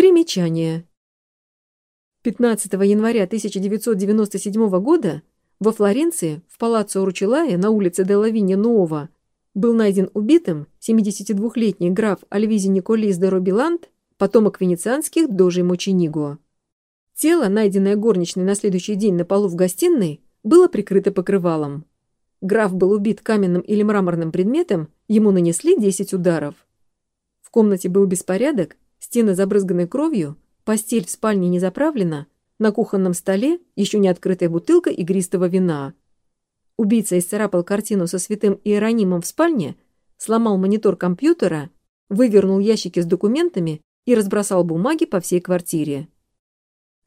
Примечание. 15 января 1997 года во Флоренции, в палаццо Ручелая на улице Делавинья Нуова, был найден убитым 72-летний граф Альвизи Николис де Робиланд, потомок венецианских дожей Мочениго. Тело, найденное горничной на следующий день на полу в гостиной, было прикрыто покрывалом. Граф был убит каменным или мраморным предметом, ему нанесли 10 ударов. В комнате был беспорядок, стены забрызганы кровью, Постель в спальне не заправлена, на кухонном столе еще не открытая бутылка игристого вина. Убийца исцарапал картину со святым Иеронимом в спальне, сломал монитор компьютера, вывернул ящики с документами и разбросал бумаги по всей квартире.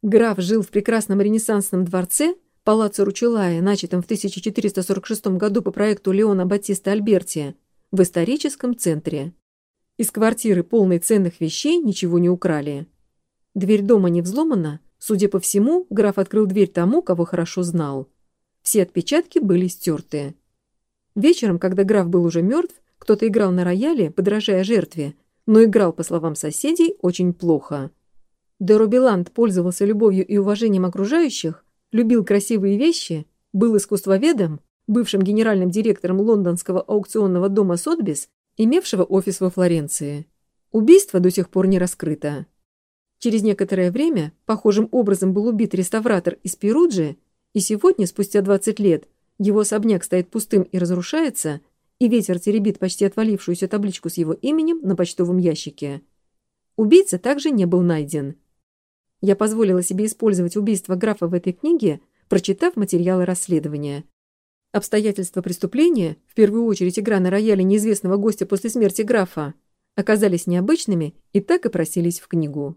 Граф жил в прекрасном ренессансном дворце, палаццо Ручелая, начатом в 1446 году по проекту Леона Батиста Альберти, в историческом центре. Из квартиры, полной ценных вещей, ничего не украли. Дверь дома не взломана. Судя по всему, граф открыл дверь тому, кого хорошо знал. Все отпечатки были стерты. Вечером, когда граф был уже мертв, кто-то играл на рояле, подражая жертве, но играл, по словам соседей, очень плохо. Дерубиланд пользовался любовью и уважением окружающих, любил красивые вещи, был искусствоведом, бывшим генеральным директором лондонского аукционного дома Сотбис, имевшего офис во Флоренции. Убийство до сих пор не раскрыто. Через некоторое время похожим образом был убит реставратор из Перуджи, и сегодня, спустя 20 лет, его особняк стоит пустым и разрушается, и ветер теребит почти отвалившуюся табличку с его именем на почтовом ящике. Убийца также не был найден. Я позволила себе использовать убийство графа в этой книге, прочитав материалы расследования. Обстоятельства преступления, в первую очередь игра на рояле неизвестного гостя после смерти графа, оказались необычными и так и просились в книгу.